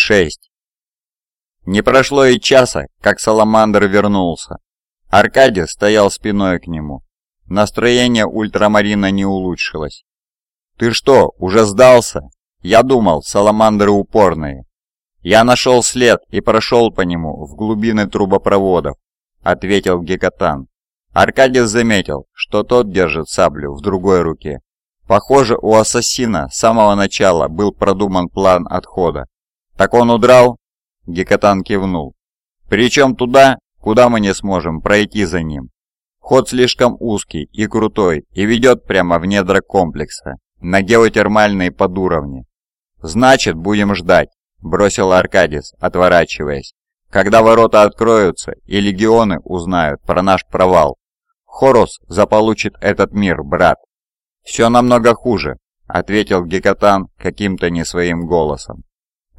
6. Не прошло и часа, как Саламандр вернулся. Аркадий стоял спиной к нему. Настроение ультрамарина не улучшилось. «Ты что, уже сдался?» «Я думал, саламандры упорные. Я нашел след и прошел по нему в глубины трубопроводов», — ответил Гекатан. Аркадий заметил, что тот держит саблю в другой руке. Похоже, у ассасина с самого начала был продуман план отхода. «Так он удрал?» Гекатан кивнул. «Причем туда, куда мы не сможем пройти за ним. Ход слишком узкий и крутой и ведет прямо в недра комплекса, на геотермальные подуровни. Значит, будем ждать», — бросил Аркадис, отворачиваясь. «Когда ворота откроются и легионы узнают про наш провал, Хорус заполучит этот мир, брат». «Все намного хуже», — ответил Гекатан каким-то не своим голосом.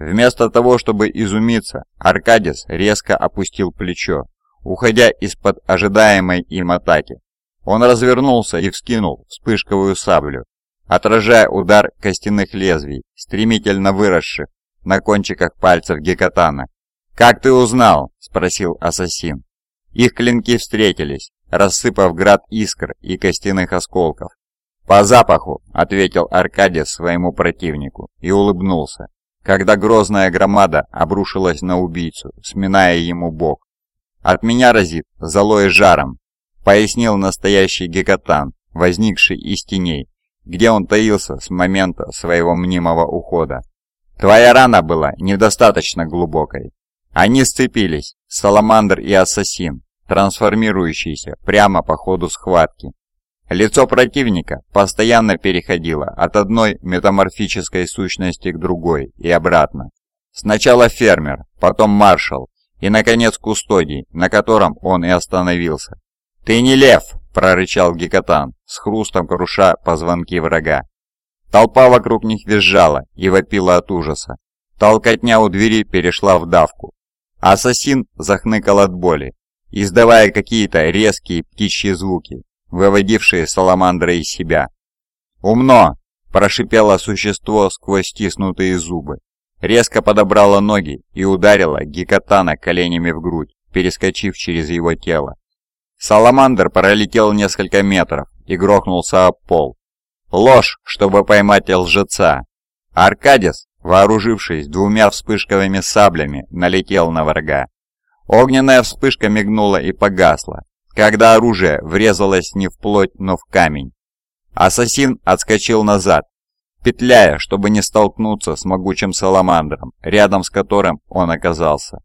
Вместо того, чтобы изумиться, Аркадис резко опустил плечо, уходя из-под ожидаемой им атаки. Он развернулся и вскинул вспышковую саблю, отражая удар костяных лезвий, стремительно выросших на кончиках пальцев Гекатана. «Как ты узнал?» – спросил ассасин. Их клинки встретились, рассыпав град искр и костяных осколков. «По запаху», — ответил Аркадий своему противнику и улыбнулся когда грозная громада обрушилась на убийцу, сминая ему бок. «От меня разит золой жаром», — пояснил настоящий гекатан, возникший из теней, где он таился с момента своего мнимого ухода. «Твоя рана была недостаточно глубокой». Они сцепились, Саламандр и Ассасин, трансформирующиеся прямо по ходу схватки. Лицо противника постоянно переходило от одной метаморфической сущности к другой и обратно. Сначала фермер, потом маршал и, наконец, кустодий, на котором он и остановился. «Ты не лев!» – прорычал Гекатан, с хрустом круша позвонки врага. Толпа вокруг них визжала и вопила от ужаса. Толкотня у двери перешла в давку. Ассасин захныкал от боли, издавая какие-то резкие птичьи звуки, выводившие саламандра из себя. «Умно!» – прошипело существо сквозь стиснутые зубы. Резко подобрало ноги и ударило Гекатана коленями в грудь, перескочив через его тело. Саламандр пролетел несколько метров и грохнулся об пол. Ложь, чтобы поймать лжеца. Аркадис, вооружившись двумя вспышковыми саблями, налетел на врага. Огненная вспышка мигнула и погасла, когда оружие врезалось не в плоть, но в камень. Ассасин отскочил назад, петляя, чтобы не столкнуться с могучим саламандром, рядом с которым он оказался.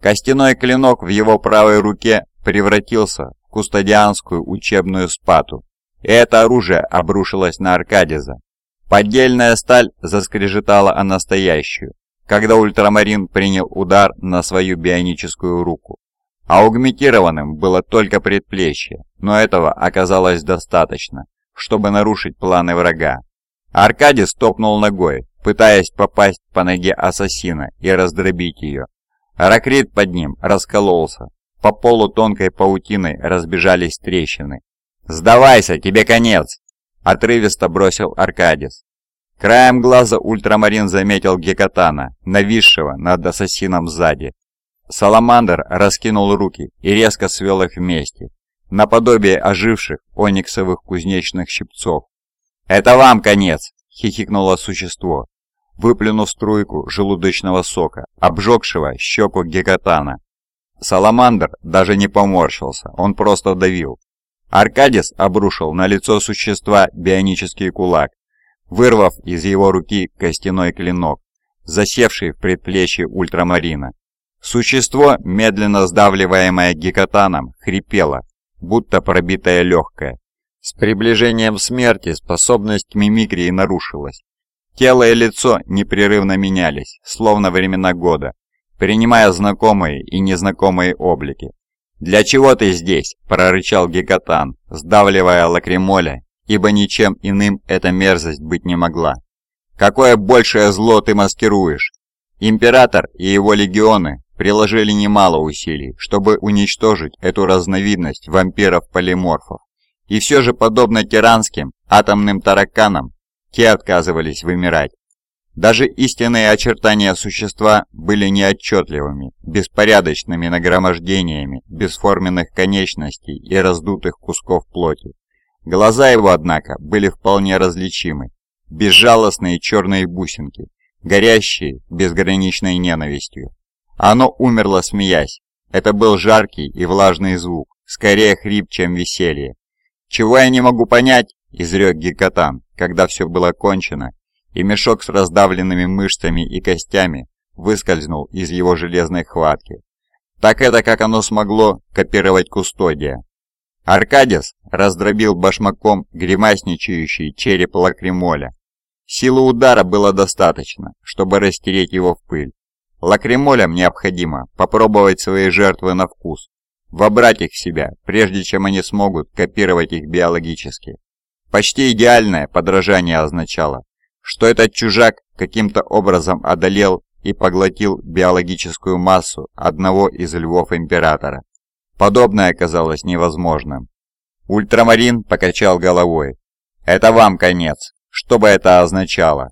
Костяной клинок в его правой руке превратился в кустодианскую учебную спату, и это оружие обрушилось на Аркадиза. Поддельная сталь заскрежетала о настоящую, когда ультрамарин принял удар на свою бионическую руку. Аугментированным было только предплечье, но этого оказалось достаточно, чтобы нарушить планы врага. Аркадий стопнул ногой, пытаясь попасть по ноге ассасина и раздробить ее. Ракрит под ним раскололся. По полу тонкой паутиной разбежались трещины. «Сдавайся, тебе конец!» – отрывисто бросил Аркадис. Краем глаза ультрамарин заметил Гекатана, нависшего над ассасином сзади. Саламандр раскинул руки и резко свел их вместе, наподобие оживших ониксовых кузнечных щипцов. «Это вам конец!» — хихикнуло существо, выплюнув струйку желудочного сока, обжегшего щеку Гекатана. Саламандр даже не поморщился, он просто давил. Аркадис обрушил на лицо существа бионический кулак, вырвав из его руки костяной клинок, засевший в предплечье ультрамарина. Существо, медленно сдавливаемое гекатаном, хрипело, будто пробитое легкое. С приближением смерти способность мимикрии нарушилась. Тело и лицо непрерывно менялись, словно времена года, принимая знакомые и незнакомые облики. «Для чего ты здесь?» – прорычал Гекатан, сдавливая лакримоля, ибо ничем иным эта мерзость быть не могла. «Какое большее зло ты маскируешь?» Император и его легионы приложили немало усилий, чтобы уничтожить эту разновидность вампиров-полиморфов. И все же, подобно тиранским атомным тараканам, те отказывались вымирать. Даже истинные очертания существа были неотчетливыми, беспорядочными нагромождениями бесформенных конечностей и раздутых кусков плоти. Глаза его, однако, были вполне различимы, безжалостные черные бусинки, горящие безграничной ненавистью. Оно умерло, смеясь. Это был жаркий и влажный звук, скорее хрип, чем веселье. «Чего я не могу понять?» – изрек Гекатан, когда все было кончено, и мешок с раздавленными мышцами и костями выскользнул из его железной хватки. Так это как оно смогло копировать кустодия. Аркадис раздробил башмаком гримасничающий череп лакримоля. Силы удара было достаточно, чтобы растереть его в пыль. Лакримолям необходимо попробовать свои жертвы на вкус, вобрать их в себя, прежде чем они смогут копировать их биологически. Почти идеальное подражание означало, что этот чужак каким-то образом одолел и поглотил биологическую массу одного из львов Императора. Подобное оказалось невозможным. Ультрамарин покачал головой. «Это вам конец, что бы это означало?»